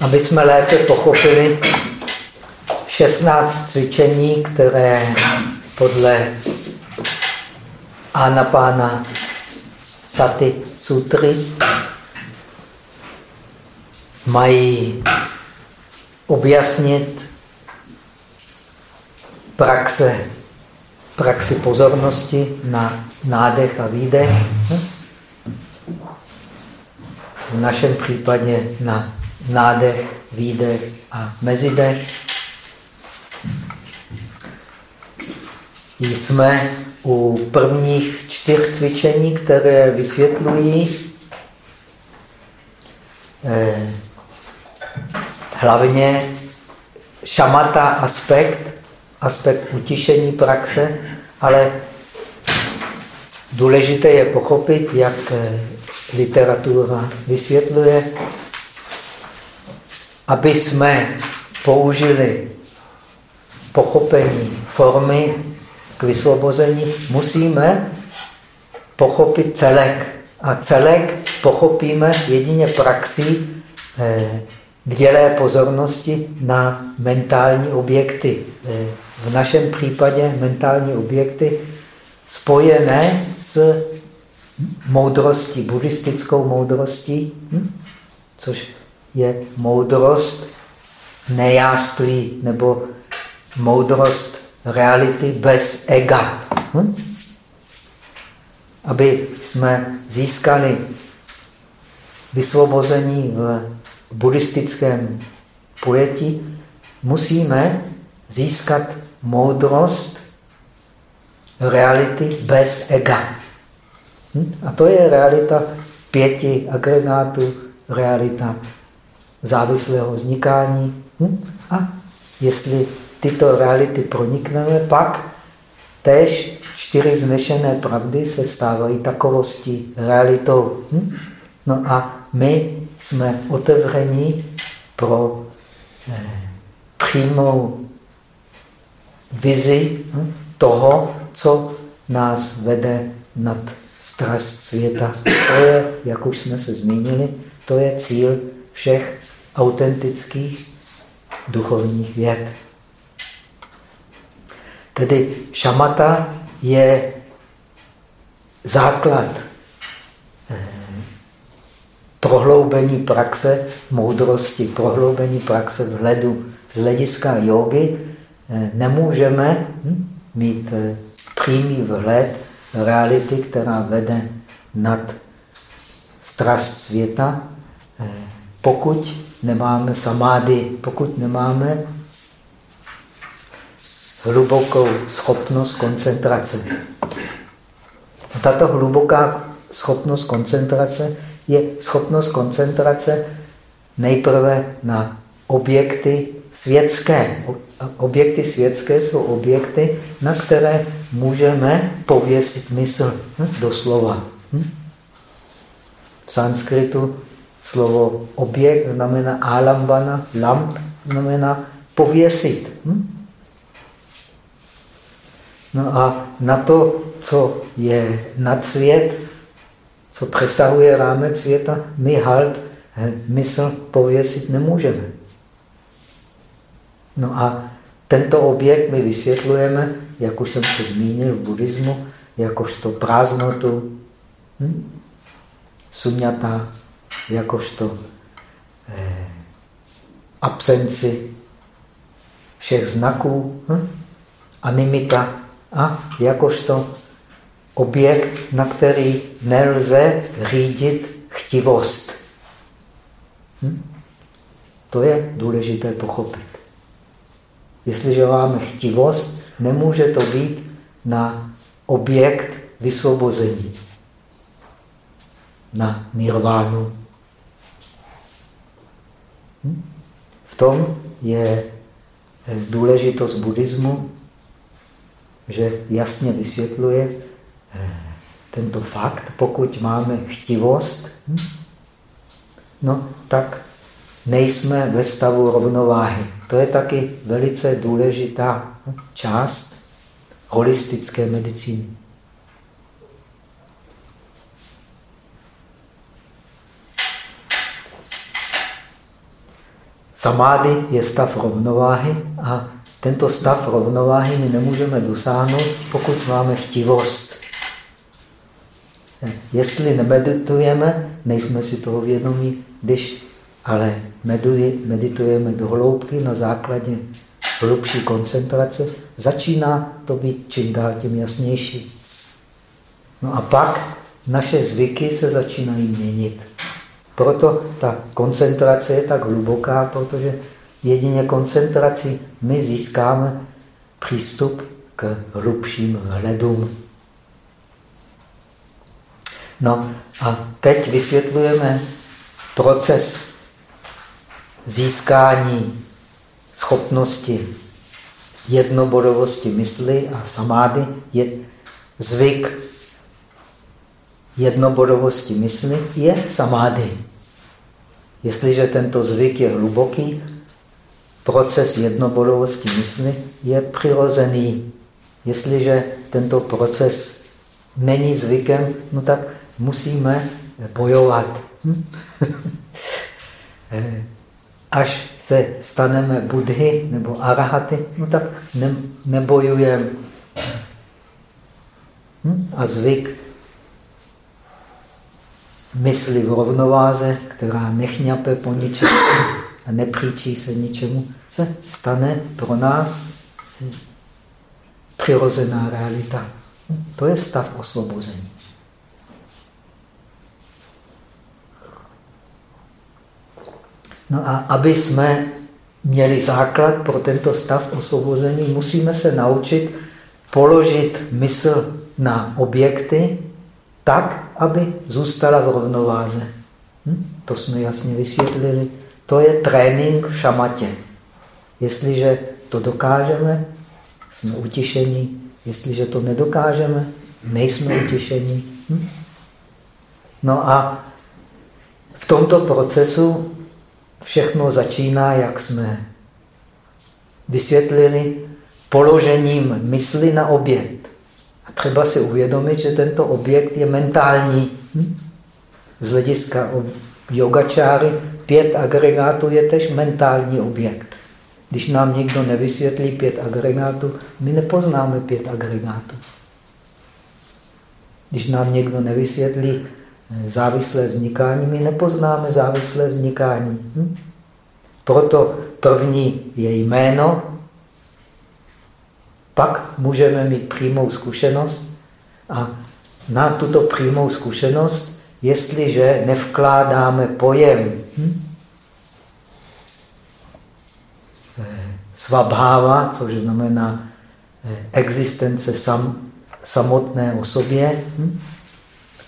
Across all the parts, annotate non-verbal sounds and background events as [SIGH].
aby jsme lépe pochopili 16 cvičení, které podle Anapána Sati Sutry mají objasnit praxe, praxi pozornosti na nádech a výdech. V našem případě na nádech, výdech a mezidech. Jsme u prvních čtyř cvičení, které vysvětlují eh, hlavně šamata aspekt, aspekt utišení praxe, ale důležité je pochopit, jak eh, literatura vysvětluje, aby jsme použili pochopení formy k vysvobození, musíme pochopit celek. A celek pochopíme jedině praxí eh, vdělé pozornosti na mentální objekty. Eh, v našem případě mentální objekty spojené s moudrostí, buddhistickou moudrostí, hm? což je moudrost nejáství nebo moudrost reality bez ega. Hm? Aby jsme získali vysvobození v buddhistickém pojetí, musíme získat moudrost reality bez ega. Hm? A to je realita pěti agregátů, realita závislého vznikání. Hm? A jestli tyto reality pronikneme, pak též čtyři znešené pravdy se stávají takovostí, realitou. Hm? No a my jsme otevření pro eh, přímou vizi hm, toho, co nás vede nad strast světa. To je, jak už jsme se zmínili, to je cíl všech autentických duchovních věd. Tedy šamata je základ eh, prohloubení praxe moudrosti, prohloubení praxe vhledu. Z hlediska jogy eh, nemůžeme hm, mít eh, přímý vhled reality, která vede nad strast světa, pokud nemáme samády, pokud nemáme hlubokou schopnost koncentrace. A tato hluboká schopnost koncentrace je schopnost koncentrace nejprve na objekty světské. Objekty světské jsou objekty, na které můžeme pověsit mysl. Hm? Doslova. Hm? V sanskritu slovo objekt znamená alambana, lamp znamená pověsit. Hm? No a na to, co je nad svět, co přesahuje rámec světa, my halt eh, mysl pověsit nemůžeme. No a tento objekt my vysvětlujeme, jak už jsem se zmínil v buddhismu, jakožto prázdnotu, hm? suňata, jakožto eh, absenci všech znaků, hm? animita a jakožto objekt, na který nelze řídit chtivost. Hm? To je důležité pochopit. Jestliže máme chtivost, nemůže to být na objekt vysvobození, na nirvánu. V tom je eh, důležitost buddhismu, že jasně vysvětluje eh, tento fakt, pokud máme chtivost, hm? no tak nejsme ve stavu rovnováhy. To je taky velice důležitá část holistické medicíny. Samády je stav rovnováhy a tento stav rovnováhy my nemůžeme dosáhnout, pokud máme chtivost. Jestli nemeditujeme, nejsme si toho vědomí, když ale meditujeme do hloubky na základě hlubší koncentrace, začíná to být čím dál tím jasnější. No a pak naše zvyky se začínají měnit. Proto ta koncentrace je tak hluboká, protože jedině koncentrací my získáme přístup k hlubším hledům. No a teď vysvětlujeme proces získání schopnosti jednobodovosti mysli a samády je zvyk jednobodovosti mysli je samády. Jestliže tento zvyk je hluboký, proces jednobodovosti mysli je přirozený. Jestliže tento proces není zvykem, no tak musíme bojovat. Hm? [LAUGHS] Až se staneme budhy nebo arahaty, no tak ne, nebojujeme. Hm? A zvyk mysli v rovnováze, která nechňape po ničem a nepříčí se ničemu, se stane pro nás přirozená realita. To je stav osvobození. No a aby jsme měli základ pro tento stav osvobození, musíme se naučit položit mysl na objekty tak, aby zůstala v rovnováze. Hm? To jsme jasně vysvětlili. To je trénink v šamatě. Jestliže to dokážeme, jsme utišení. Jestliže to nedokážeme, nejsme utišení. Hm? No a v tomto procesu všechno začíná, jak jsme vysvětlili, položením mysli na objekt. A třeba si uvědomit, že tento objekt je mentální. Hm? Z hlediska yogačáry pět agregátů je tež mentální objekt. Když nám někdo nevysvětlí pět agregátů, my nepoznáme pět agregátů. Když nám někdo nevysvětlí závislé vznikání, my nepoznáme závislé vznikání. Hm? Proto první je jméno, pak můžeme mít přímou zkušenost a na tuto přímou zkušenost, jestliže nevkládáme pojem hm? svabháva, což znamená eh, existence sam, samotné osobě, hm?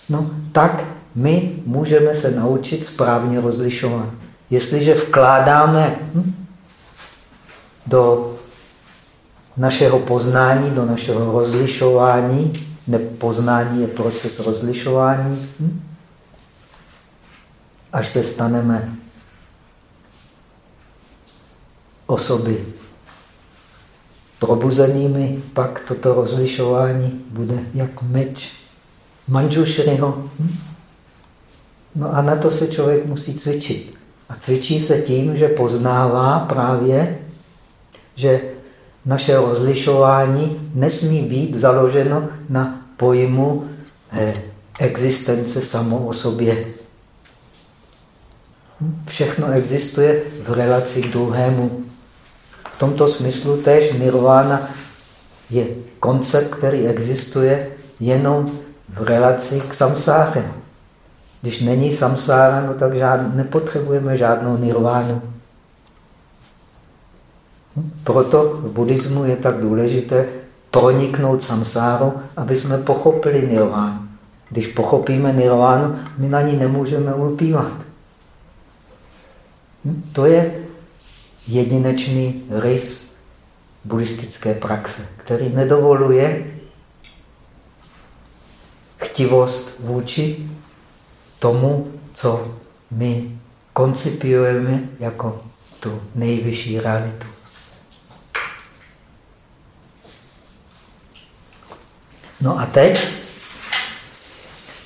no, tak my můžeme se naučit správně rozlišovat. Jestliže vkládáme hm, do našeho poznání, do našeho rozlišování, nepoznání je proces rozlišování, hm, až se staneme osoby probuzenými, pak toto rozlišování bude jak meč Manžušryho. Hm? No a na to se člověk musí cvičit. A cvičí se tím, že poznává právě, že naše rozlišování nesmí být založeno na pojmu eh, existence samo o sobě. Hm? Všechno existuje v relaci k druhému. V tomto smyslu též nirvana je koncept, který existuje jenom v relaci k samsáře. Když není samsára, no tak žád, nepotřebujeme žádnou nirvánu. Proto v buddhismu je tak důležité proniknout samsáru, aby jsme pochopili nirvánu. Když pochopíme nirvánu, my na ní nemůžeme ulpívat. Hm? To je jedinečný rys buddhistické praxe, který nedovoluje chtivost vůči tomu, co my koncipujeme jako tu nejvyšší realitu. No a teď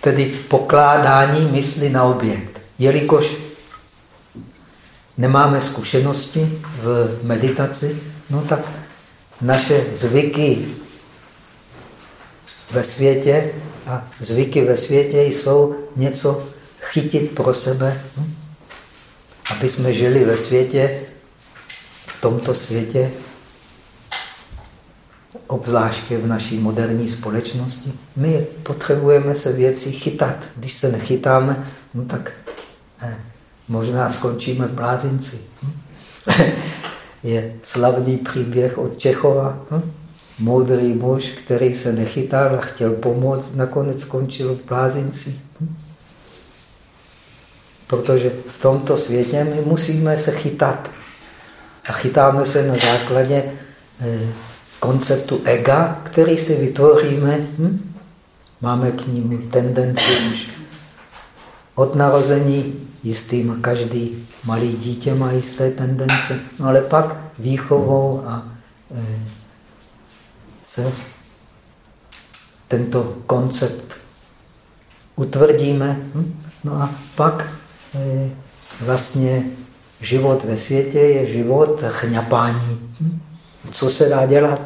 tedy pokládání mysli na objekt. Jelikož nemáme zkušenosti v meditaci, no tak naše zvyky ve světě a zvyky ve světě jsou něco chytit pro sebe, hm? aby jsme žili ve světě, v tomto světě, obzvláště v naší moderní společnosti. My potřebujeme se věci chytat. Když se nechytáme, no tak eh, možná skončíme v blázinci. Hm? [LAUGHS] Je slavný příběh od Čechova. Hm? Moudrý muž, který se nechytal a chtěl pomoct, nakonec skončil v blázinci. Hm? Protože v tomto světě my musíme se chytat. A chytáme se na základě eh, konceptu ega, který si vytvoříme. Hm? Máme k ním tendenci už od narození jistým, každý malý dítě má jisté tendence, no ale pak výchovou a e, se tento koncept utvrdíme. Hm? No a pak e, vlastně život ve světě je život chňapání. Hm? Co se dá dělat?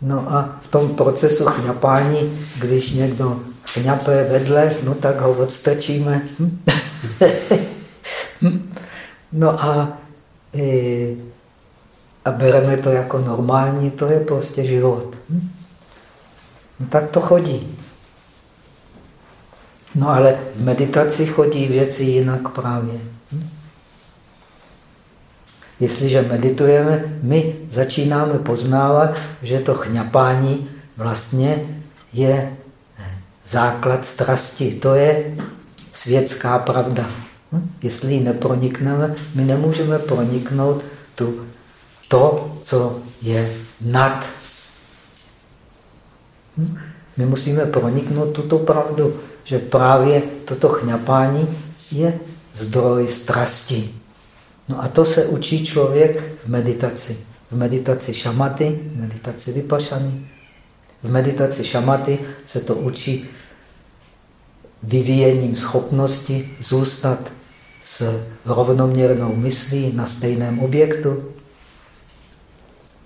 No a v tom procesu chňapání, když někdo chňape vedle, no tak ho odstrčíme. no a, a bereme to jako normální, to je prostě život. No tak to chodí. No ale v meditaci chodí věci jinak právě. Jestliže meditujeme, my začínáme poznávat, že to chňapání vlastně je základ strasti. To je světská pravda. Hm? Jestli ji nepronikneme, my nemůžeme proniknout tu, to, co je nad. Hm? My musíme proniknout tuto pravdu, že právě toto chňapání je zdroj strasti. No a to se učí člověk v meditaci. V meditaci šamaty, v meditaci vypašany. V meditaci šamaty se to učí vyvíjením schopnosti zůstat s rovnoměrnou myslí na stejném objektu.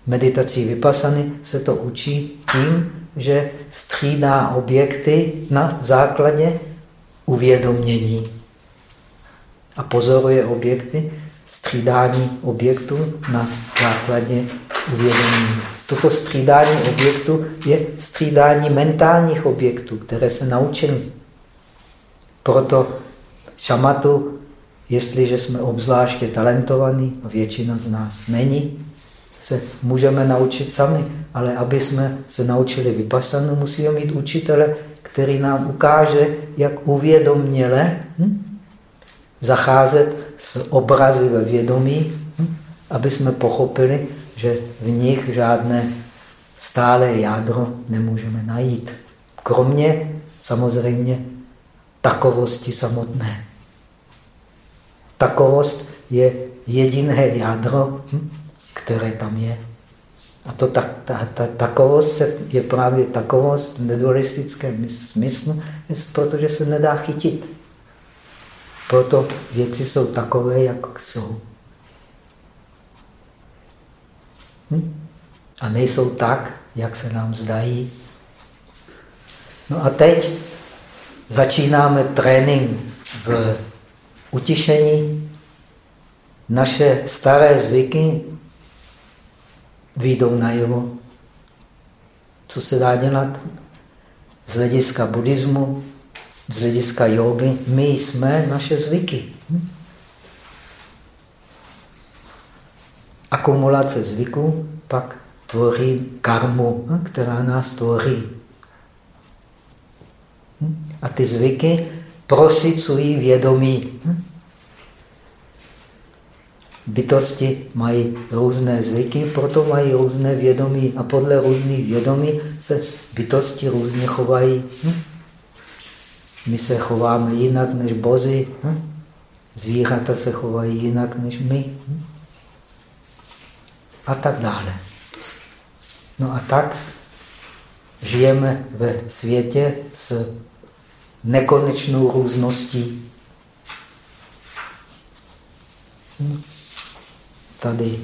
Meditací vypasany se to učí tím, že střídá objekty na základě uvědomění a pozoruje objekty střídání objektu na základě uvědomění. Toto střídání objektu je střídání mentálních objektů, které se naučili. Proto šamatu, jestliže jsme obzvláště talentovaní, většina z nás není, se můžeme naučit sami, ale aby jsme se naučili vypasanu, musíme mít učitele, který nám ukáže, jak uvědoměle hm, zacházet s obrazy ve vědomí, hm, aby jsme pochopili, že v nich žádné stále jádro nemůžeme najít. Kromě samozřejmě takovosti samotné. Takovost je jediné jádro, hm, které tam je. A to ta, ta, ta, takovost je právě takovost v nedualistickém smyslu, protože se nedá chytit. Proto věci jsou takové, jak jsou. Hm? A nejsou tak, jak se nám zdají. No a teď začínáme trénink v utišení. Naše staré zvyky výjdou najevo. Co se dá dělat? Z hlediska buddhismu, z hlediska jogy, my jsme naše zvyky. Hm? Akumulace zvyků pak tvoří karmu, hm, která nás tvoří. Hm? A ty zvyky prosycují vědomí. Bytosti mají různé zvyky, proto mají různé vědomí a podle různých vědomí se bytosti různě chovají. My se chováme jinak než bozy, zvířata se chovají jinak než my a tak dále. No a tak žijeme ve světě s nekonečnou růzností. Hm? Tady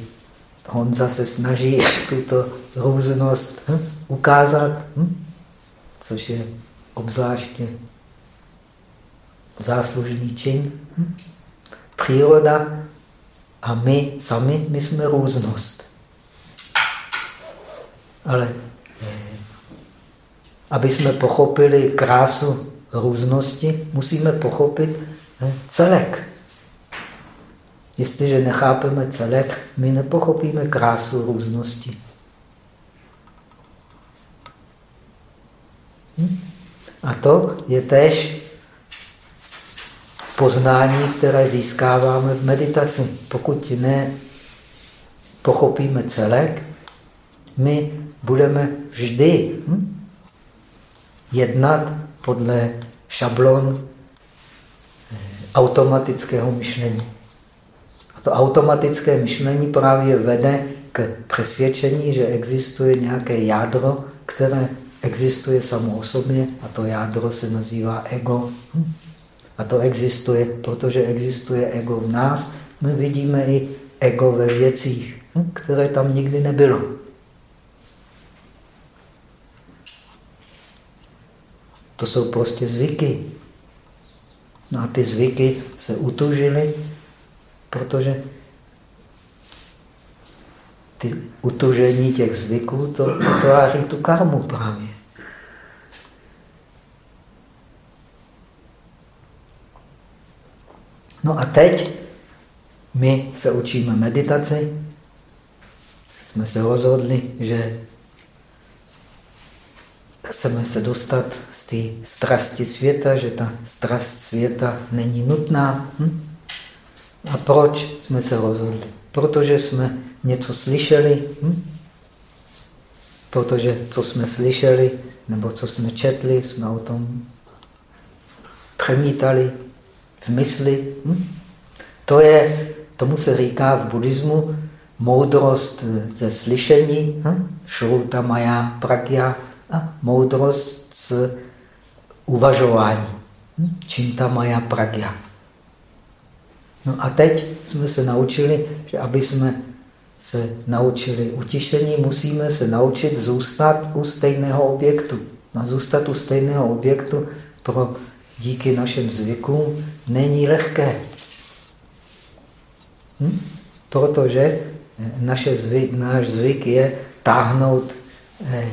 Honza se snaží [LAUGHS] tuto různost hm? ukázat, hm? což je obzvláště záslužný čin. Hm? Příroda a my sami, my jsme různost. Ale eh, aby jsme pochopili krásu různosti, musíme pochopit eh, celek. Jestliže nechápeme celek, my nepochopíme krásu různosti. Hm? A to je tež poznání, které získáváme v meditaci. Pokud ne pochopíme celek, my budeme vždy hm, jednat podle šablon eh, automatického myšlení. A to automatické myšlení právě vede k přesvědčení, že existuje nějaké jádro, které existuje samo o sobě a to jádro se nazývá ego. Hm? A to existuje, protože existuje ego v nás. My vidíme i ego ve věcích, hm, které tam nikdy nebylo. To jsou prostě zvyky. No a ty zvyky se utužily, protože ty utužení těch zvyků to tváří tu karmu právě. No a teď my se učíme meditaci. Jsme se rozhodli, že chceme se dostat z té strasti světa, že ta strast světa není nutná. Hm? A proč jsme se rozhodli? Protože jsme něco slyšeli. Hm? Protože co jsme slyšeli, nebo co jsme četli, jsme o tom přemítali, v mysli. Hm? To je, tomu se říká v buddhismu moudrost ze slyšení, hm? šruta maja pragya a moudrost z uvažování, hm? činta maja pragya. No a teď jsme se naučili, že aby jsme se naučili utišení, musíme se naučit zůstat u stejného objektu. A zůstat u stejného objektu pro díky našim zvykům není lehké. Hm? Protože naše zvyk, náš zvyk je táhnout eh,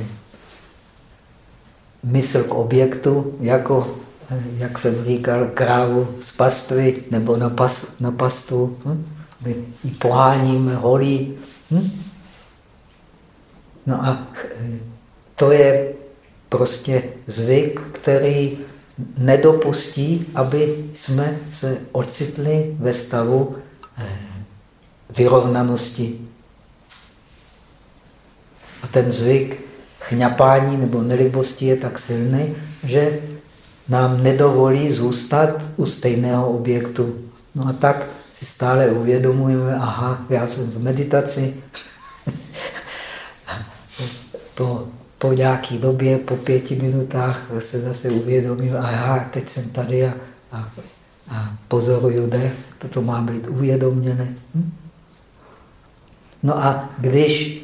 mysl k objektu, jako, eh, jak jsem říkal, krávu z pastvy nebo na, pas, na pastvu. Hm? My ji poháníme, holí. Hm? No a eh, to je prostě zvyk, který nedopustí, aby jsme se ocitli ve stavu eh, vyrovnanosti. A ten zvyk chňapání nebo nelibosti je tak silný, že nám nedovolí zůstat u stejného objektu. No a tak si stále uvědomujeme, aha, já jsem v meditaci, [LAUGHS] po po nějaké době, po pěti minutách se zase uvědomím, a já teď jsem tady a, a, a pozoruju dech, toto má být uvědoměné. Hm? No a když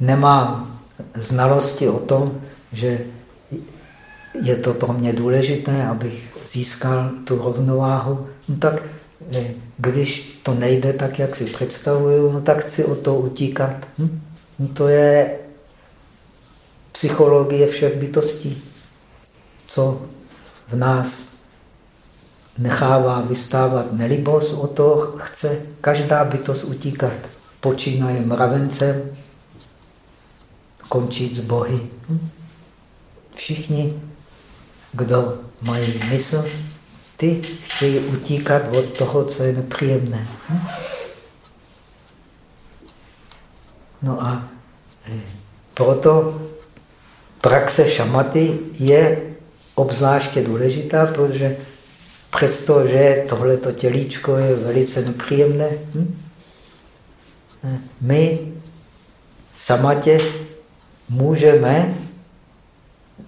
nemám znalosti o tom, že je to pro mě důležité, abych získal tu rovnováhu, no tak když to nejde tak, jak si představuju, no tak chci o to utíkat. Hm? No to je psychologie všech bytostí. Co v nás nechává vystávat nelibost, o to chce každá bytost utíkat. Počínaje mravencem, končit s bohy. Hm? Všichni, kdo mají mysl, ty chtějí utíkat od toho, co je nepříjemné. Hm? No a eh, proto praxe šamaty je obzvláště důležitá, protože přestože tohleto tělíčko je velice nepříjemné, hm? Eh, my v samatě můžeme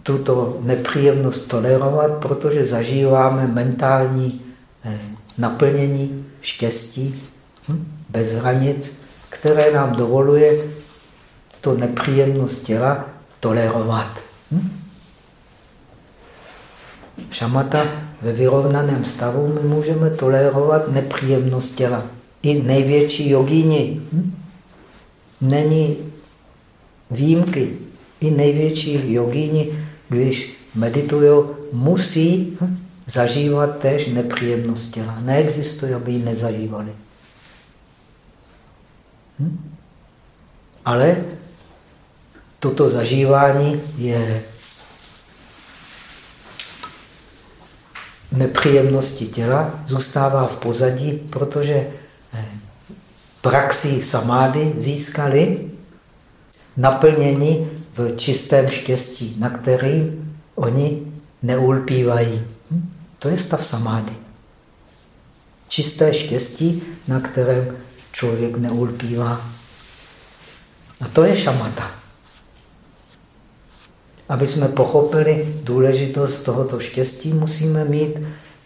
tuto nepříjemnost tolerovat, protože zažíváme mentální eh, naplnění štěstí hm, bez hranic, které nám dovoluje to nepříjemnost těla tolerovat. Hm? Šamata ve vyrovnaném stavu my můžeme tolerovat nepříjemnost těla. I největší jogíni. Hm? Není výjimky. I největší jogíni, když meditují, musí hm, zažívat též nepříjemnost těla. Neexistuje, aby ji nezažívali. Hm? Ale toto zažívání je nepříjemnosti těla, zůstává v pozadí, protože eh, praxi samády získali naplnění v čistém štěstí, na kterým oni neulpívají. Hm? To je stav samády. Čisté štěstí, na kterém člověk neulpívá. A to je šamata. Aby jsme pochopili důležitost tohoto štěstí, musíme mít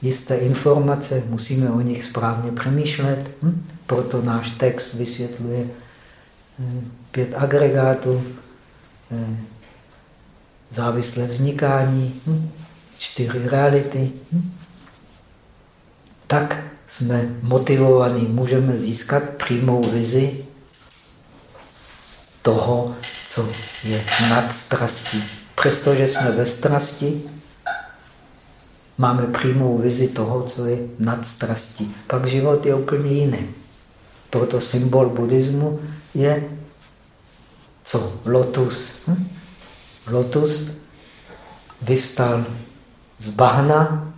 jisté informace, musíme o nich správně přemýšlet. Hm? Proto náš text vysvětluje eh, pět agregátů, závislé vznikání, hm? čtyři reality. Hm? Tak jsme motivovaní, můžeme získat přímou vizi toho, co je nad strastí. Přestože jsme ve strasti, máme přímou vizi toho, co je nad strastí. Pak život je úplně jiný. Proto symbol buddhismu je co? Lotus. Hm? Lotus vyvstal z bahna,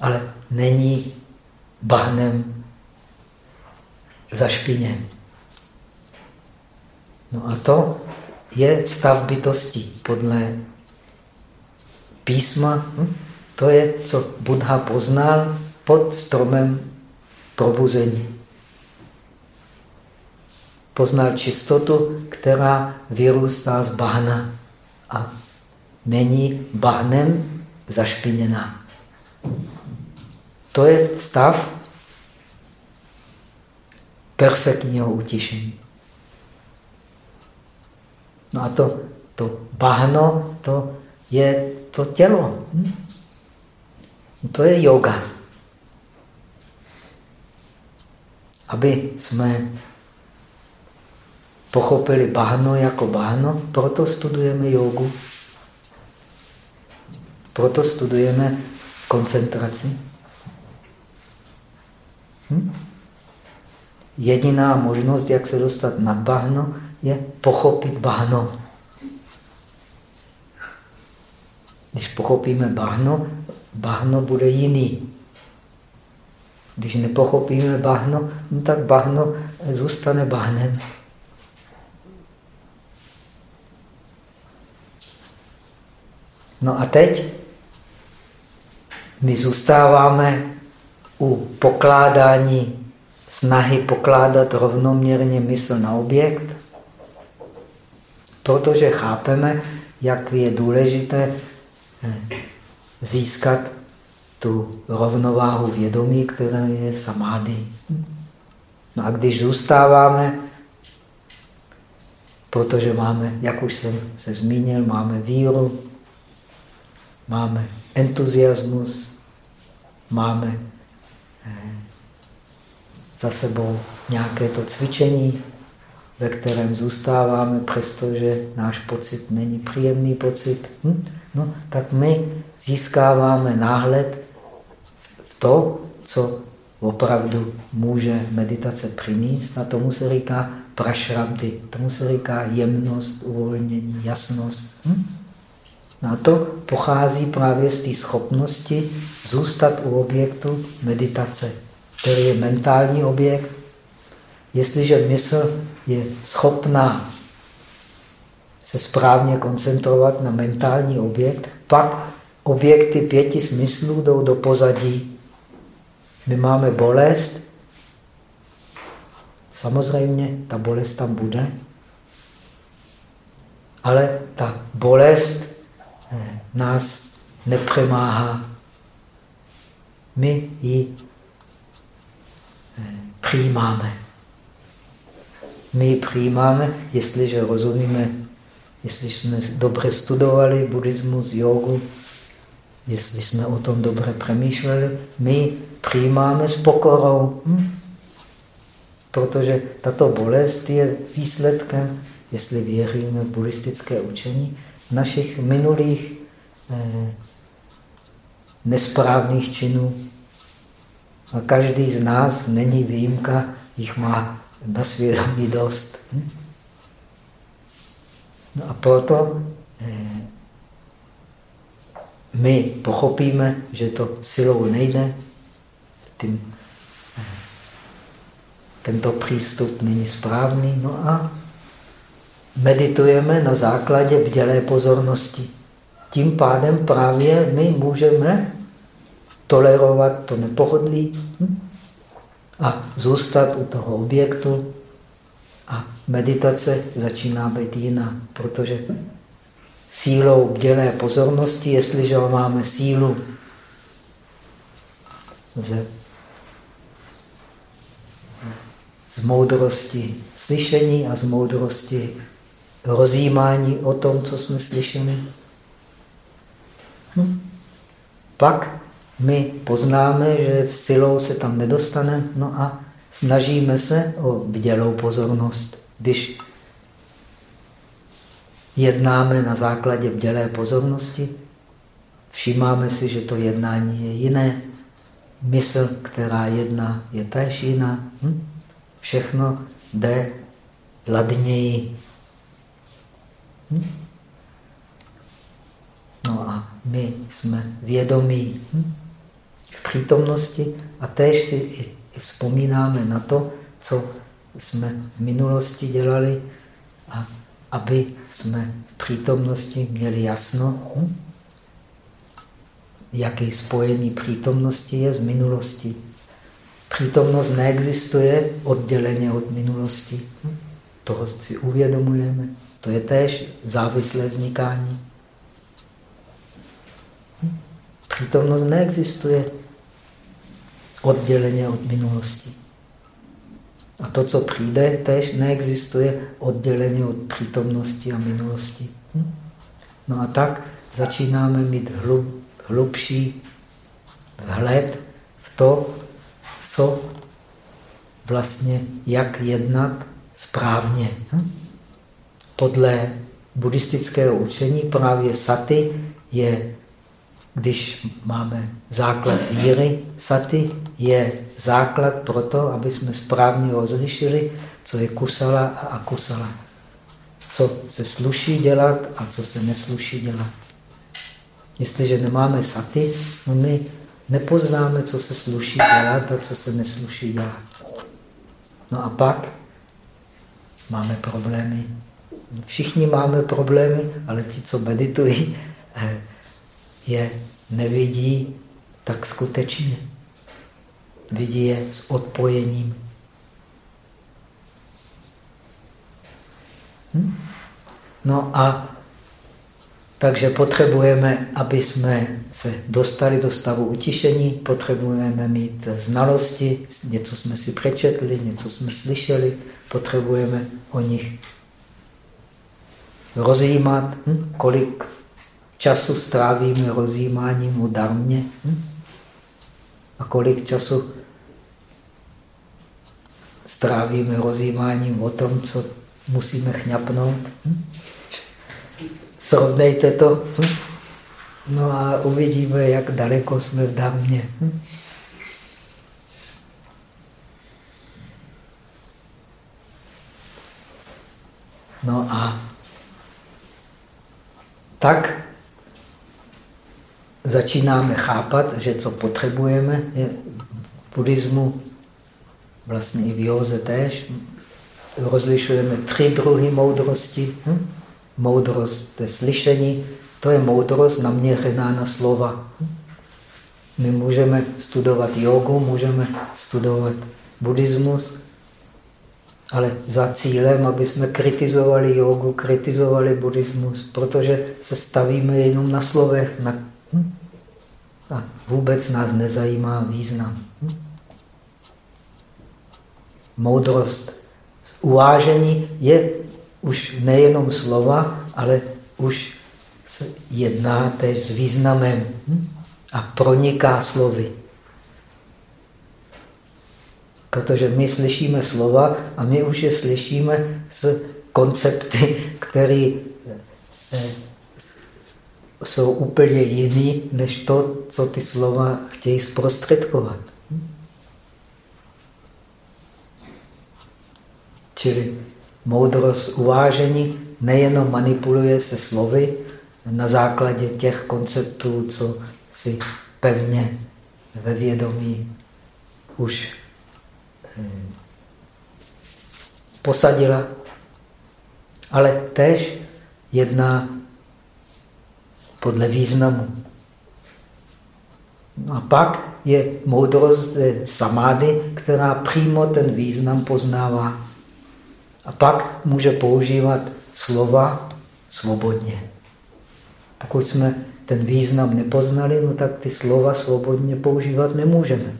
ale není bahnem zašpiněn. No a to je stav bytosti podle písma. Hm? To je, co Buddha poznal pod stromem probuzení. Poznal čistotu, která vyrůstá z bahna a není bahnem zašpiněná. To je stav perfektního utišení. No a to, to bahno, to je to tělo. Hm? To je yoga. Aby jsme pochopili bahno jako bahno, proto studujeme jogu. Proto studujeme koncentraci. Hm? Jediná možnost, jak se dostat nad bahno, je pochopit bahno. Když pochopíme bahno, bahno bude jiný. Když nepochopíme bahno, no tak bahno zůstane bahnem. No a teď my zůstáváme u pokládání, snahy pokládat rovnoměrně mysl na objekt, protože chápeme, jak je důležité eh, získat tu rovnováhu vědomí, která je samády. No a když zůstáváme, protože máme, jak už jsem se zmínil, máme víru, máme entuziasmus, máme eh, za sebou nějaké to cvičení, ve kterém zůstáváme, přestože náš pocit není příjemný pocit, hm? no, tak my získáváme náhled v to, co opravdu může meditace přinést a tomu se říká prašrabdy, tomu se říká jemnost, uvolnění, jasnost. Hm? A to pochází právě z té schopnosti zůstat u objektu meditace, který je mentální objekt. Jestliže mysl je schopná se správně koncentrovat na mentální objekt, pak objekty pěti smyslů jdou do pozadí. My máme bolest, samozřejmě ta bolest tam bude, ale ta bolest nás nepřemáhá. My ji eh, přijímáme. My ji přijímáme, jestliže rozumíme, jestli jsme dobře studovali buddhismus, jogu, jestli jsme o tom dobře přemýšleli, my přijímáme s pokorou. Hm? Protože tato bolest je výsledkem, jestli věříme v buddhistické učení, našich minulých eh, nesprávných činů. A každý z nás není výjimka, jich má na svědomí dost. Hm? No a proto eh, my pochopíme, že to silou nejde, tím, eh, tento přístup není správný, no a meditujeme na základě bdělé pozornosti. Tím pádem právě my můžeme tolerovat to nepohodlí hm? a zůstat u toho objektu a meditace začíná být jiná, protože sílou bdělé pozornosti, jestliže máme sílu ze, z moudrosti slyšení a z moudrosti rozjímání o tom, co jsme slyšeli, hm? pak my poznáme, že silou se tam nedostane, no a snažíme se o bdělou pozornost. Když jednáme na základě bdělé pozornosti, všímáme si, že to jednání je jiné. Mysl, která jedná, je též jiná. Hm? Všechno jde ladněji. Hm? No a my jsme vědomí hm? v přítomnosti a též si i vzpomínáme na to, co jsme v minulosti dělali a aby jsme v přítomnosti měli jasno, hm? jaký spojený přítomnosti je z minulosti. Přítomnost neexistuje odděleně od minulosti. Hm? Toho si uvědomujeme. To je též závislé vznikání. Hm? Přítomnost neexistuje odděleně od minulosti. A to, co přijde, tež neexistuje odděleně od přítomnosti a minulosti. Hm? No a tak začínáme mít hlub, hlubší vhled v to, co vlastně, jak jednat správně. Hm? Podle buddhistického učení právě saty je když máme základ víry, saty je základ pro to, aby jsme správně rozlišili, co je kusala a akusala. Co se sluší dělat a co se nesluší dělat. Jestliže nemáme saty, no my nepoznáme, co se sluší dělat a co se nesluší dělat. No a pak máme problémy. Všichni máme problémy, ale ti, co meditují, eh, je nevidí tak skutečně. Vidí je s odpojením. Hm? No a takže potřebujeme, aby jsme se dostali do stavu utišení, potřebujeme mít znalosti, něco jsme si přečetli, něco jsme slyšeli, potřebujeme o nich rozjímat, hm? kolik času strávíme rozjímáním o darmě hm? a kolik času strávíme rozjímáním o tom, co musíme chňapnout. Hm? Srovnejte to. Hm? No a uvidíme, jak daleko jsme v darmě. Hm? No a tak začínáme chápat, že co potřebujeme, je v buddhismu, vlastně i v józe též, rozlišujeme tři druhy moudrosti. Hm? Moudrost je slyšení, to je moudrost naměřená na slova. Hm? My můžeme studovat jogu, můžeme studovat buddhismus ale za cílem, aby jsme kritizovali jogu, kritizovali buddhismus, protože se stavíme jenom na slovech na, hm? a vůbec nás nezajímá význam. Hm? Moudrost, uvážení je už nejenom slova, ale už se jedná tež s významem hm? a proniká slovy. Protože my slyšíme slova a my už je slyšíme s koncepty, které eh, jsou úplně jiný, než to, co ty slova chtějí zprostředkovat. Čili moudrost uvážení nejenom manipuluje se slovy na základě těch konceptů, co si pevně ve vědomí už posadila, ale též jedná podle významu. A pak je moudrost samády, která přímo ten význam poznává. A pak může používat slova svobodně. Pokud jsme ten význam nepoznali, no tak ty slova svobodně používat nemůžeme.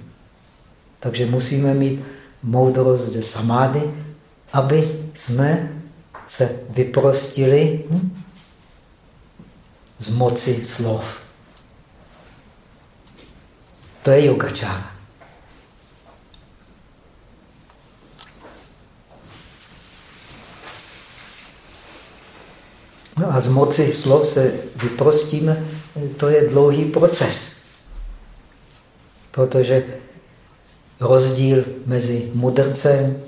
Takže musíme mít moudrost ze samády, aby jsme se vyprostili hm, z moci slov. To je yogačára. No a z moci slov se vyprostíme, to je dlouhý proces. Protože rozdíl mezi mudrcem,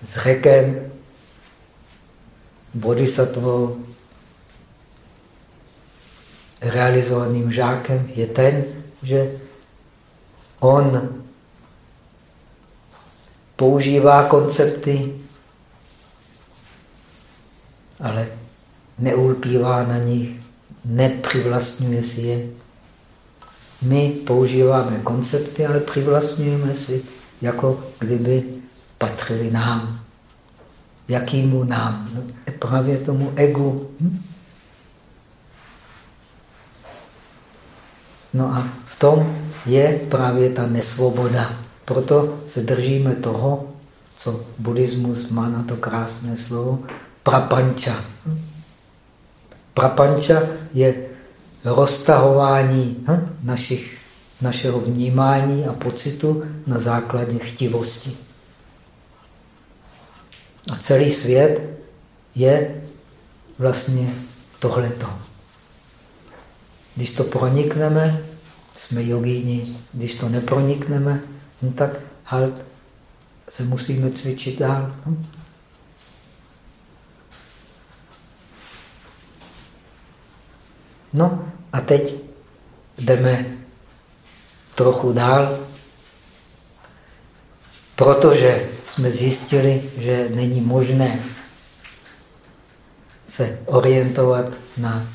zřekem, bodhisattvou, realizovaným žákem je ten, že on používá koncepty, ale neulpívá na nich, nepřivlastňuje si je. My používáme koncepty, ale přivlastňujeme si, jako kdyby patřili nám. Jakýmu nám? No, právě tomu egu. Hm? No a v tom je právě ta nesvoboda. Proto se držíme toho, co buddhismus má na to krásné slovo, prapanča. Prapanča je roztahování hm, našich, našeho vnímání a pocitu na základě chtivosti. A celý svět je vlastně tohleto. Když to pronikneme, jsme jogíni. Když to nepronikneme, no tak halt se musíme cvičit dál. Hm? No a teď jdeme trochu dál, protože jsme zjistili, že není možné se orientovat na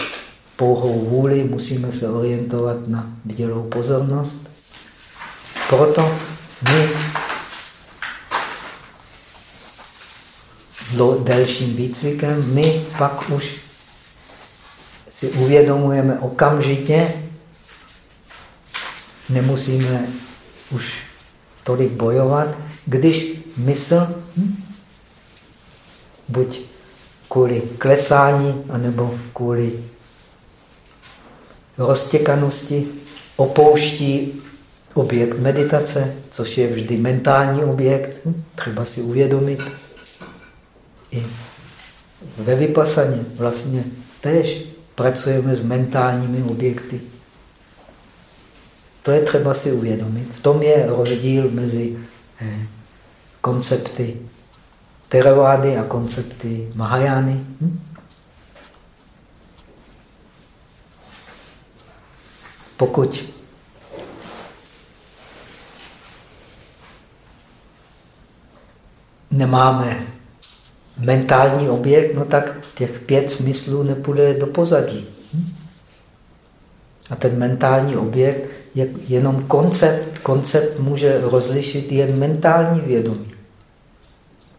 pouhou vůli, musíme se orientovat na bdělou pozornost. Proto my delším výcvikem, my pak už si uvědomujeme okamžitě, nemusíme už tolik bojovat, když mysl hm, buď kvůli klesání, anebo kvůli roztěkanosti opouští objekt meditace, což je vždy mentální objekt, hm, třeba si uvědomit. I ve vypasaně vlastně též pracujeme s mentálními objekty. To je třeba si uvědomit. V tom je rozdíl mezi eh, koncepty Teravády a koncepty Mahajány. Hm? Pokud nemáme mentální objekt, no tak těch pět smyslů nepůjde do pozadí. A ten mentální objekt je jenom koncept. Koncept může rozlišit jen mentální vědomí.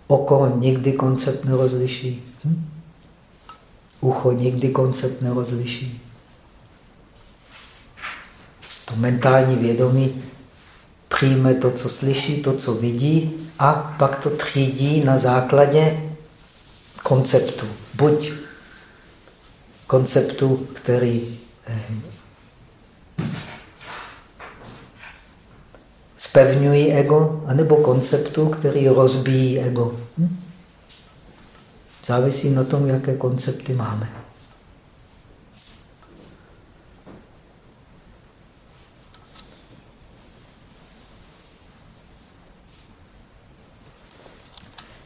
oko nikdy koncept nerozliší. Hm? Ucho nikdy koncept nerozliší. To mentální vědomí přijme to, co slyší, to, co vidí a pak to třídí na základě konceptu. Buď konceptu, který eh, spevňují ego, anebo konceptu, který rozbíjí ego. Hm? Závisí na tom, jaké koncepty máme.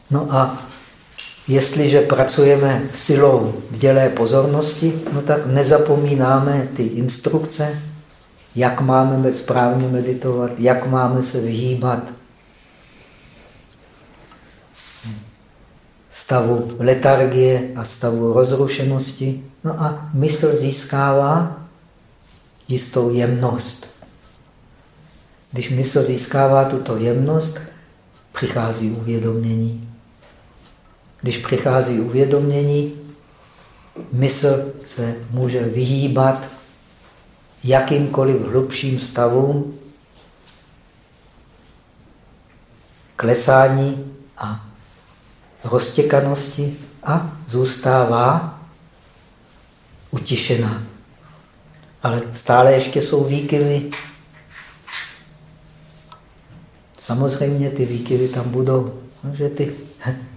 No a jestliže pracujeme silou dělé pozornosti, no tak nezapomínáme ty instrukce, jak máme správně meditovat, jak máme se vyhýbat stavu letargie a stavu rozrušenosti. No a mysl získává jistou jemnost. Když mysl získává tuto jemnost, přichází uvědomění. Když přichází uvědomění, mysl se může vyhýbat jakýmkoliv hlubším stavům klesání a roztěkanosti a zůstává utišená. Ale stále ještě jsou výkyvy. Samozřejmě ty výkyvy tam budou. Že ty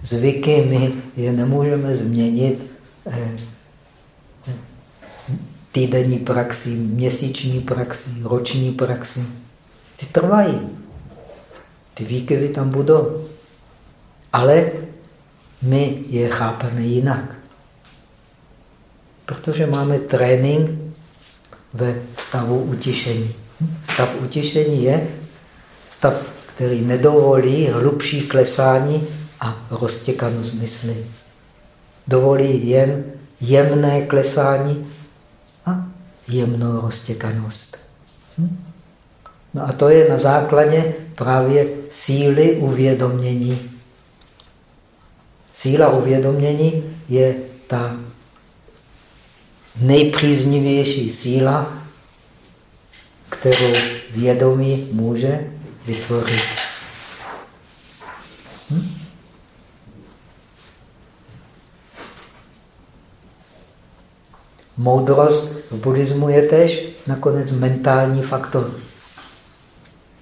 zvyky my je nemůžeme změnit eh, týdenní praxi, měsíční praxi, roční praxi. Ty trvají. Ty výkyvy tam budou. Ale my je chápeme jinak. Protože máme trénink ve stavu utišení. Stav utišení je stav, který nedovolí hlubší klesání a roztěkanost mysli. Dovolí jen jemné klesání a jemnou roztěkanost. Hm? No a to je na základě právě síly uvědomění. Síla uvědomění je ta nejpříznivější síla, kterou vědomí může vytvořit. Hm? Moudrost v buddhismu je tež nakonec mentální faktor.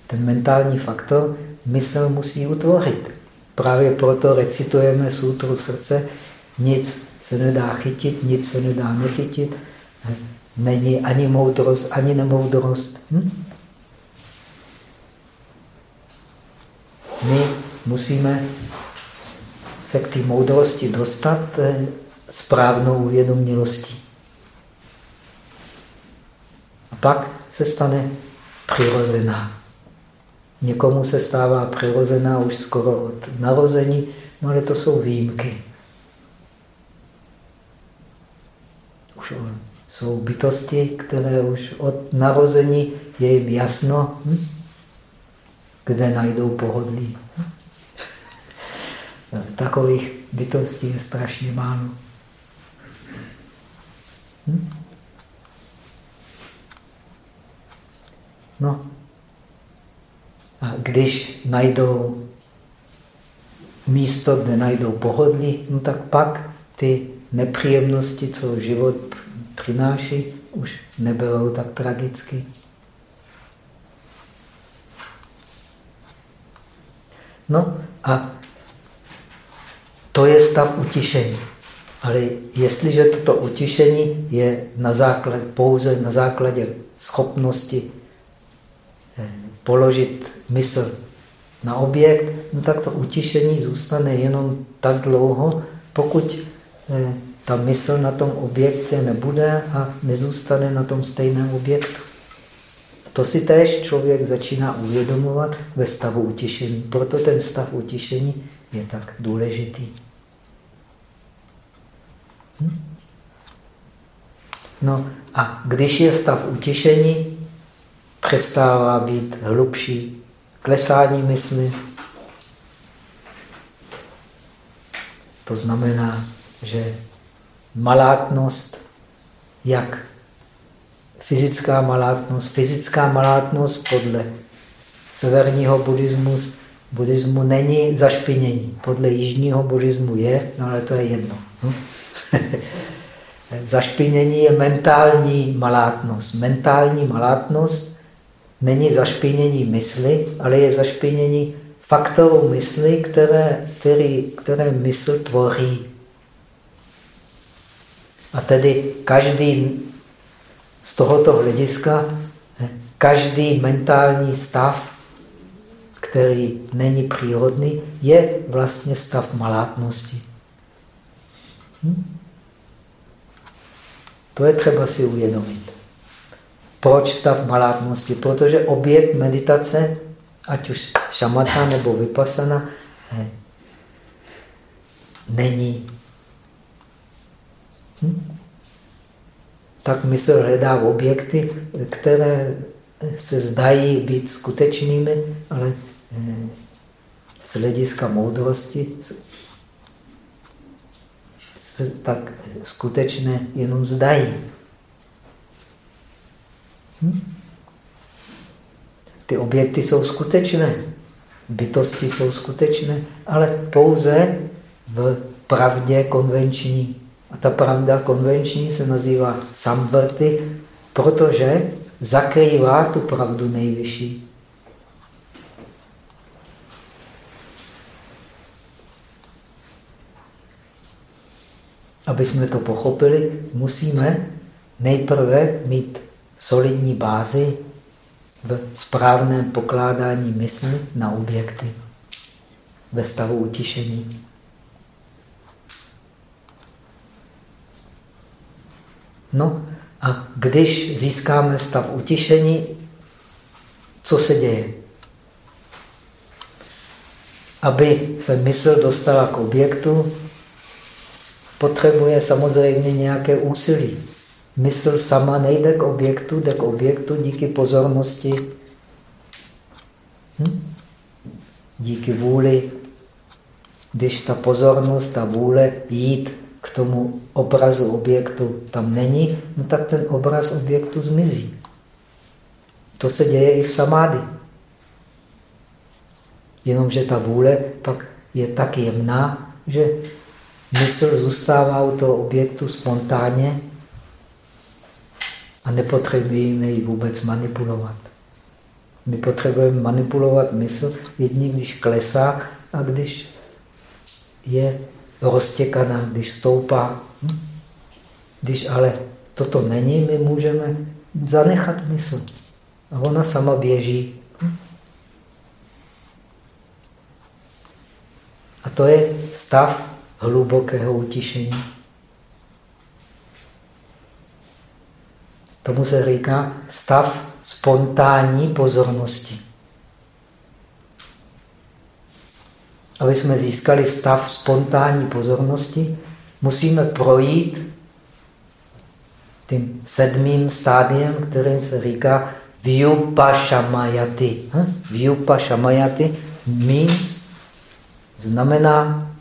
Ten mentální faktor mysl musí utvořit. Právě proto recitujeme sutru srdce. Nic se nedá chytit, nic se nedá nechytit. Není ani moudrost, ani nemoudrost. Hm? My musíme se k té moudrosti dostat eh, správnou uvědomělostí. A pak se stane přirozená. Někomu se stává přirozená už skoro od narození, no ale to jsou výjimky. Už jsou bytosti, které už od narození je jim jasno, hm? kde najdou pohodlí. Hm? Takových bytostí je strašně málo. Hm? No, a když najdou místo, kde najdou pohodlí, no tak pak ty nepříjemnosti, co život přináší, už nebylo tak tragicky. No a to je stav utišení. Ale jestliže toto utišení je na základ, pouze na základě schopnosti položit mysl na objekt, no tak to utišení zůstane jenom tak dlouho, pokud eh, ta mysl na tom objektě nebude a nezůstane na tom stejném objektu. To si též člověk začíná uvědomovat ve stavu utišení. Proto ten stav utišení je tak důležitý. Hm? No a když je stav utišení, přestává být hlubší klesání mysli. To znamená, že malátnost, jak fyzická malátnost, fyzická malátnost podle severního buddhismu, buddhismu není zašpinění. Podle jižního buddhismu je, no ale to je jedno. Hm? [LAUGHS] zašpinění je mentální malátnost. Mentální malátnost není zašpinění mysli, ale je zašpinění faktorů mysli, které, který, které mysl tvoří. A tedy každý z tohoto hlediska, každý mentální stav, který není přírodný, je vlastně stav malátnosti. Hm? To je třeba si uvědomit. Proč stav malátnosti? Protože objekt meditace, ať už šamata nebo vypasana, není. Hm? Tak mysl hledá objekty, které se zdají být skutečnými, ale eh, z hlediska moudrosti se tak skutečné jenom zdají. Hm? Ty objekty jsou skutečné, bytosti jsou skutečné, ale pouze v pravdě konvenční. A ta pravda konvenční se nazývá samvrty, protože zakrývá tu pravdu nejvyšší. Aby jsme to pochopili, musíme nejprve mít solidní bázi v správném pokládání mysli na objekty ve stavu utišení. No a když získáme stav utišení, co se děje? Aby se mysl dostala k objektu, potřebuje samozřejmě nějaké úsilí. Mysl sama nejde k objektu, jde k objektu díky pozornosti, hm? díky vůli. Když ta pozornost, ta vůle jít k tomu obrazu objektu tam není, no tak ten obraz objektu zmizí. To se děje i v samády. Jenomže ta vůle pak je tak jemná, že mysl zůstává u toho objektu spontánně a nepotřebujeme ji vůbec manipulovat. My potřebujeme manipulovat mysl jedině, když klesá a když je roztěkaná, když stoupá. Hm? Když ale toto není, my můžeme zanechat mysl. A ona sama běží. Hm? A to je stav hlubokého utišení. Tomu se říká stav spontánní pozornosti. Aby jsme získali stav spontánní pozornosti, musíme projít tím sedmým stádiem, kterým se říká Vyupashamayati. Hm? Vyupashamayati means, znamená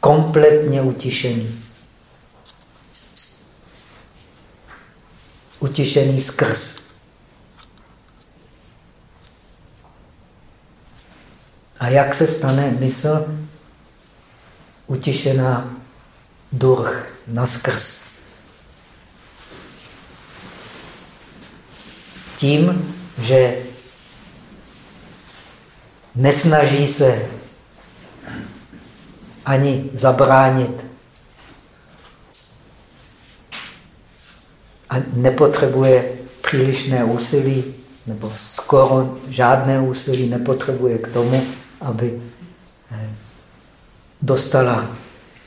kompletně utišený. Utišený skrz. A jak se stane mysl utišená durch, naskrz? Tím, že nesnaží se ani zabránit. A nepotřebuje přílišné úsilí, nebo skoro žádné úsilí nepotřebuje k tomu, aby eh, dostala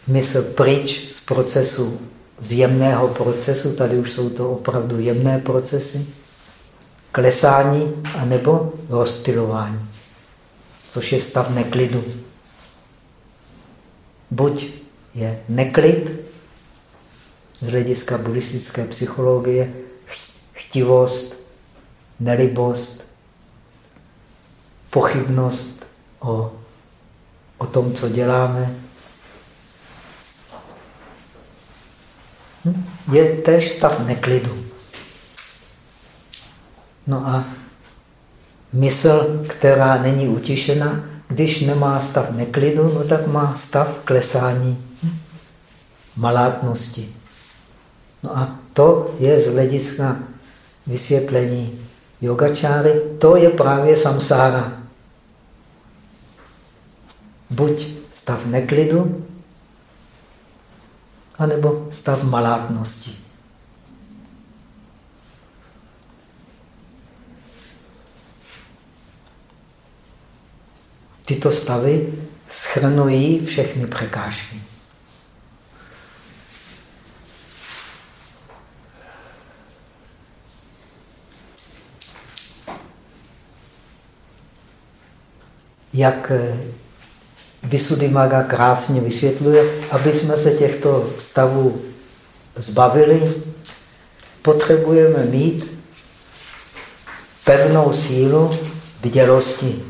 mysl pryč z procesu, z jemného procesu, tady už jsou to opravdu jemné procesy, klesání anebo rozptilování, což je stav neklidu. Buď je neklid z hlediska buddhistické psychologie chtivost, nelibost, pochybnost o, o tom, co děláme. Hm? Je tež stav neklidu. No a mysl, která není utišena, když nemá stav neklidu, no tak má stav klesání, hm? malátnosti. No a to je z hlediska vysvětlení yogačáry, to je právě samsára. Buď stav neklidu, anebo stav malátnosti. Tyto stavy schrnují všechny překážky. Jak eh, Visuddhimagga krásně vysvětluje, aby jsme se těchto stavů zbavili, potřebujeme mít pevnou sílu vidělosti.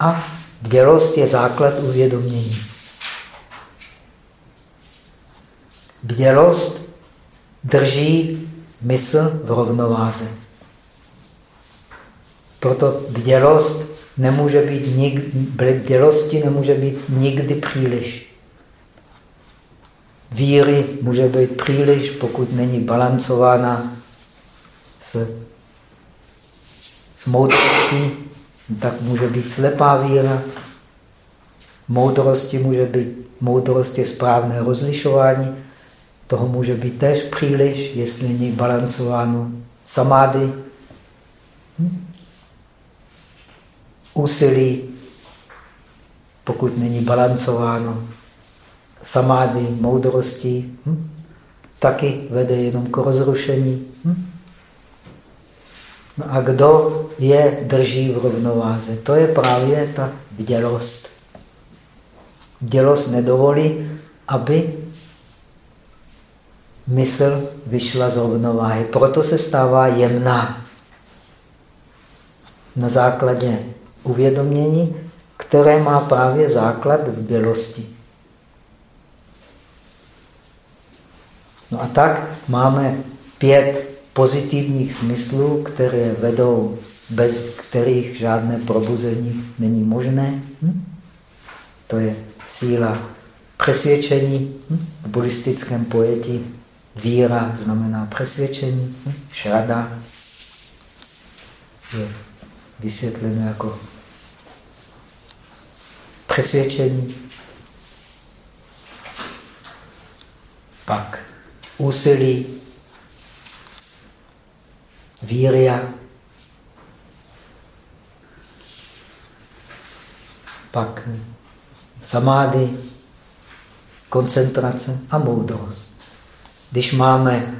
A bdělost je základ uvědomění. Bdělost drží mysl v rovnováze. Proto bdělost nemůže být nikdy, bdělosti nemůže být nikdy příliš. Víry může být příliš, pokud není balancována s, s moudrostí, tak může být slepá víra. Moudrosti může být, moudrost je správné rozlišování, toho může být též příliš, jestli není balancováno samády. Hm? Úsilí, pokud není balancováno samády, moudrosti, hm? taky vede jenom k rozrušení. Hm? No a kdo je drží v rovnováze? To je právě ta vdělost. Vdělost nedovolí, aby mysl vyšla z rovnováhy. Proto se stává jemná. Na základě uvědomění, které má právě základ v bělosti. No a tak máme pět pozitivních smyslů, které vedou, bez kterých žádné probuzení není možné. Hm? To je síla přesvědčení. Hm? V buddhistickém pojetí víra znamená přesvědčení. Hm? Šrada je vysvětleno jako přesvědčení. Pak úsilí, víria, pak samády, koncentrace a moudrost. Když máme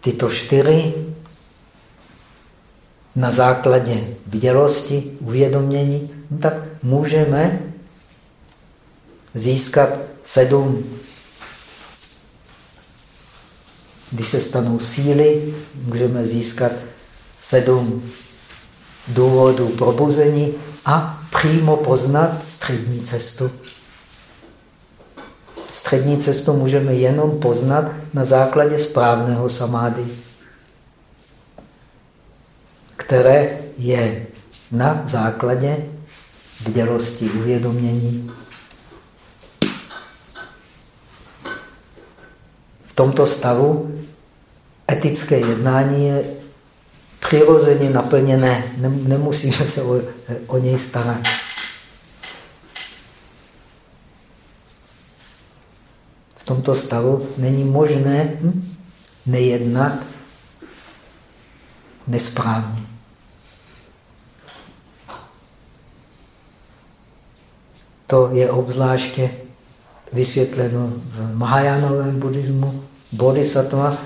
tyto čtyři na základě vidělosti, uvědomění, no tak můžeme získat sedm. Když se stanou síly, můžeme získat sedm důvodů probuzení a přímo poznat střední cestu. Střední cestu můžeme jenom poznat na základě správného samády které je na základě bdělosti, uvědomění. V tomto stavu etické jednání je přirozeně naplněné, nemusíme se o, o něj starat. V tomto stavu není možné hm, nejednat nesprávně. To je obzvláště vysvětleno v Mahajánovém buddhismu. Bodhisattva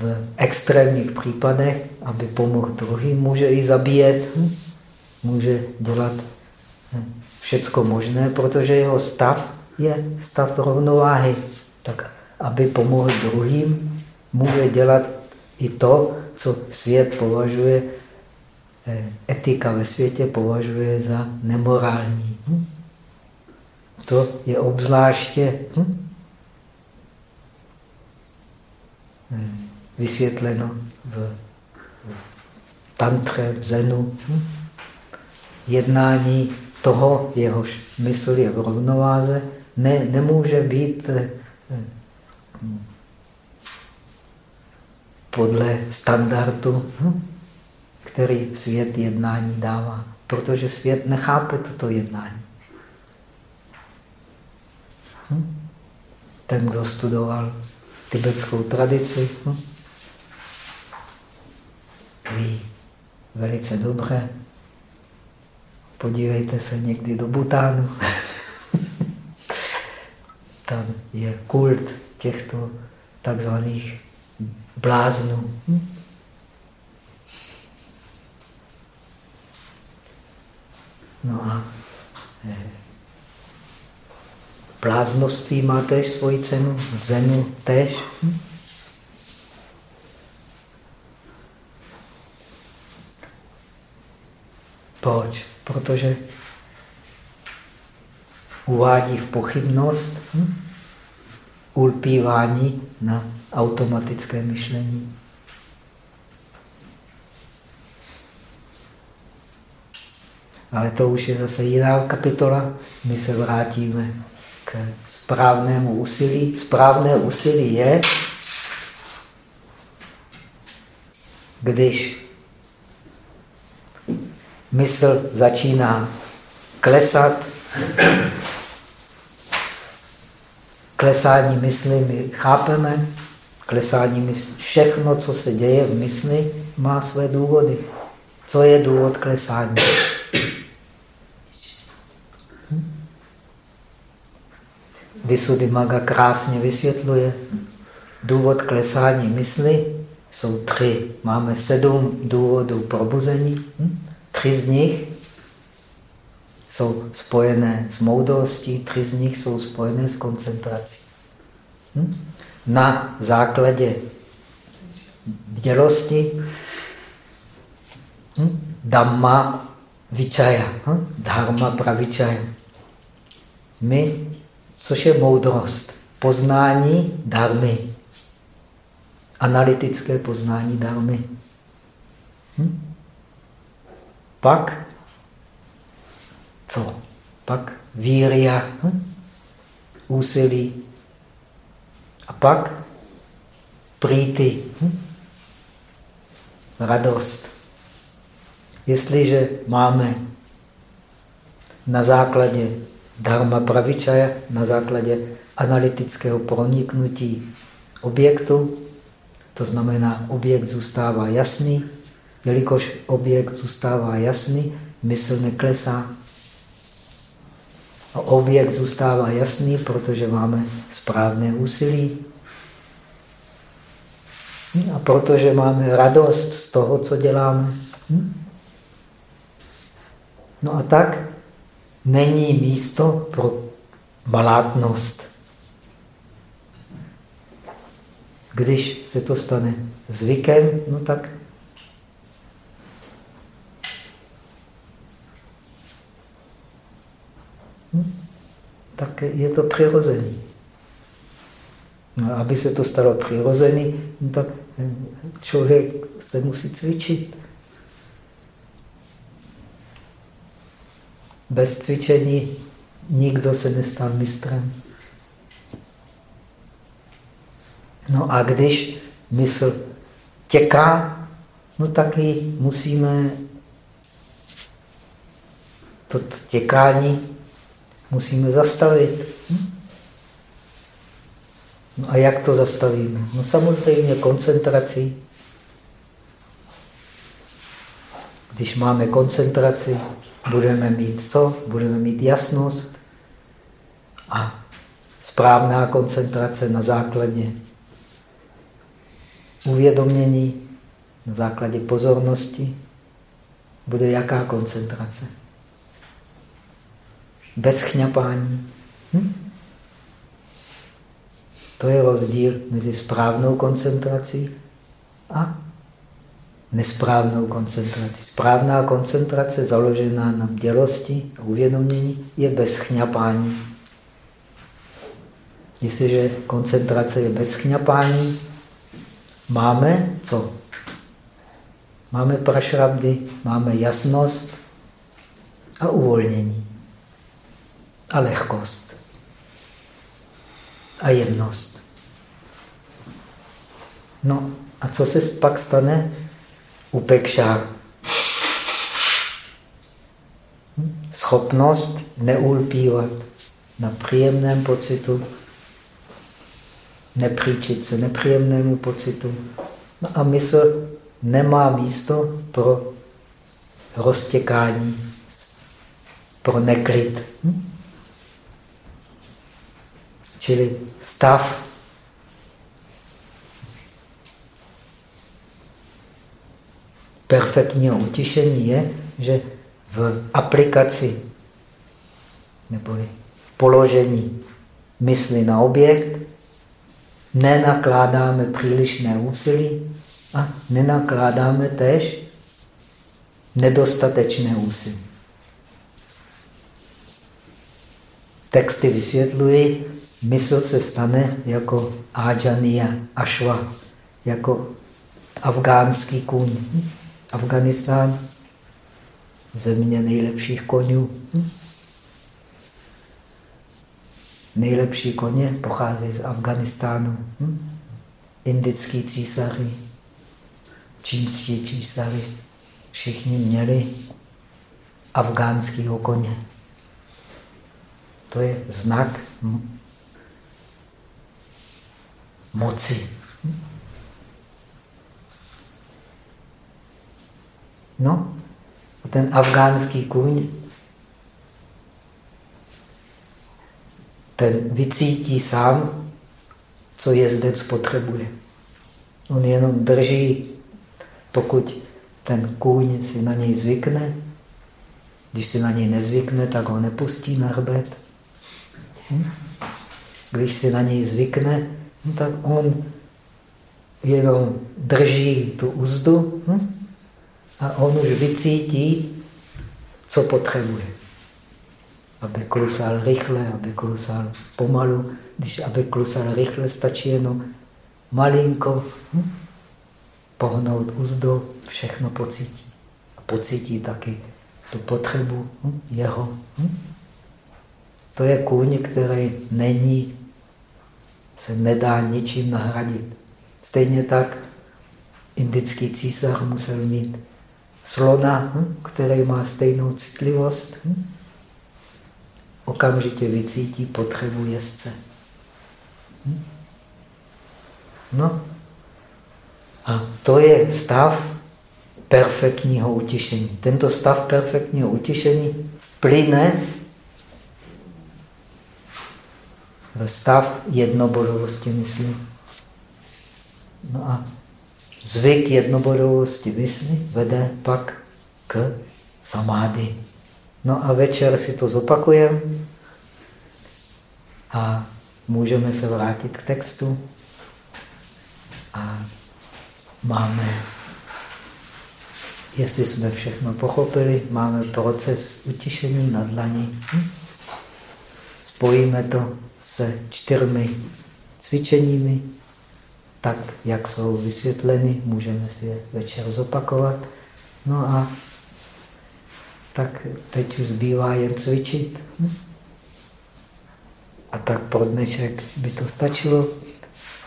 v extrémních případech, aby pomohl druhým, může i zabíjet, může dělat všecko možné, protože jeho stav je stav rovnováhy. Tak aby pomohl druhým, může dělat i to, co svět považuje etika ve světě považuje za nemorální. To je obzvláště hm? vysvětleno v, v tantře, v zenu. Hm? Jednání toho, jehož mysl je v rovnováze, ne, nemůže být eh, hm, podle standardu, hm? Který svět jednání dává, protože svět nechápe toto jednání. Hm? Ten, kdo studoval tibetskou tradici, hm? ví velice dobře. Podívejte se někdy do Butánu. [LAUGHS] Tam je kult těchto takzvaných bláznů. Hm? No a eh, bláznoství má tež svoji cenu, zenu tež. Hm? Proč? Protože uvádí v pochybnost hm? ulpívání na automatické myšlení. Ale to už je zase jiná kapitola. My se vrátíme k správnému úsilí. Správné úsilí je, když mysl začíná klesat, klesání mysli my chápeme, klesání mysli, všechno, co se děje v mysli, má své důvody. Co je důvod klesání? Maga krásně vysvětluje. Důvod klesání mysli jsou tři. Máme sedm důvodů probuzení. Tři z nich jsou spojené s moudrostí, tři z nich jsou spojené s koncentrací. Na základě bdělosti Dhamma vichaya, dharma pravichaya. My což je moudrost. Poznání darmy. Analytické poznání darmy. Hm? Pak co? Pak víria, hm? úsilí. A pak prýty, hm? radost. Jestliže máme na základě dharma pravičaja na základě analytického proniknutí objektu. To znamená, objekt zůstává jasný. Jelikož objekt zůstává jasný, mysl neklesá. A objekt zůstává jasný, protože máme správné úsilí. A protože máme radost z toho, co děláme. Hm? No a tak není místo pro malátnost. Když se to stane zvykem, no tak hm, tak je to přirozený. No, aby se to stalo přirozený, no tak člověk se musí cvičit. Bez cvičení nikdo se nestal mistrem. No a když mysl těká, no tak ji musíme to těkání musíme zastavit. No a jak to zastavíme? No samozřejmě koncentrací. Když máme koncentraci, budeme mít co? Budeme mít jasnost a správná koncentrace na základě uvědomění, na základě pozornosti. Bude jaká koncentrace? Bez chňapání. Hm? To je rozdíl mezi správnou koncentrací a nesprávnou koncentraci. Správná koncentrace založená na bdělosti a uvědomění je bez chňapání. Jestliže koncentrace je bez chňapání, máme co? Máme prašrabdy, máme jasnost a uvolnění a lehkost a jemnost. No a co se pak stane? Upekša. Schopnost neulpívat na příjemném pocitu, nepříčit se nepříjemnému pocitu. No a mysl nemá místo pro roztěkání, pro neklid. Hm? Čili stav perfektního utišení je, že v aplikaci nebo v položení mysli na objekt nenakládáme přílišné úsilí a nenakládáme tež nedostatečné úsilí. Texty vysvětlují, mysl se stane jako Ajaniya, Ashwa, jako afgánský kůň. Afganistán, země nejlepších konňů. Nejlepší koně pocházejí z Afganistánu. Indický císaři, čínští císaři, všichni měli afgánského koně. To je znak moci. No, ten afgánský kůň, ten vycítí sám, co jezdec potřebuje. On jenom drží, pokud ten kůň si na něj zvykne, když si na něj nezvykne, tak ho nepustí na hrbet. Hm? Když si na něj zvykne, no tak on jenom drží tu úzdu hm? A on už vycítí, co potřebuje. Aby klusal rychle, aby klusal pomalu. Když aby klusal rychle, stačí jenom malinko hm? pohnout úzdou, všechno pocítí. A pocítí taky tu potřebu hm? jeho. Hm? To je kůň, který není, se nedá ničím nahradit. Stejně tak indický císař musel mít slona, hm, který má stejnou citlivost, hm, okamžitě vycítí potřebu jezdce. Hm. No a to je stav perfektního utišení. Tento stav perfektního utišení plyne ve stav jednobodovosti mysli. No a zvyk jednobodovosti mysli vede pak k samády. No a večer si to zopakujeme a můžeme se vrátit k textu a máme, jestli jsme všechno pochopili, máme proces utišení na dlaní. Hm? Spojíme to se čtyřmi cvičeními, tak, jak jsou vysvětleny, můžeme si je večer zopakovat. No a tak teď už zbývá jen cvičit. A tak pro dnešek by to stačilo.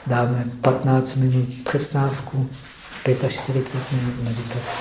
Dáme 15 minut přestávku, 45 minut meditace.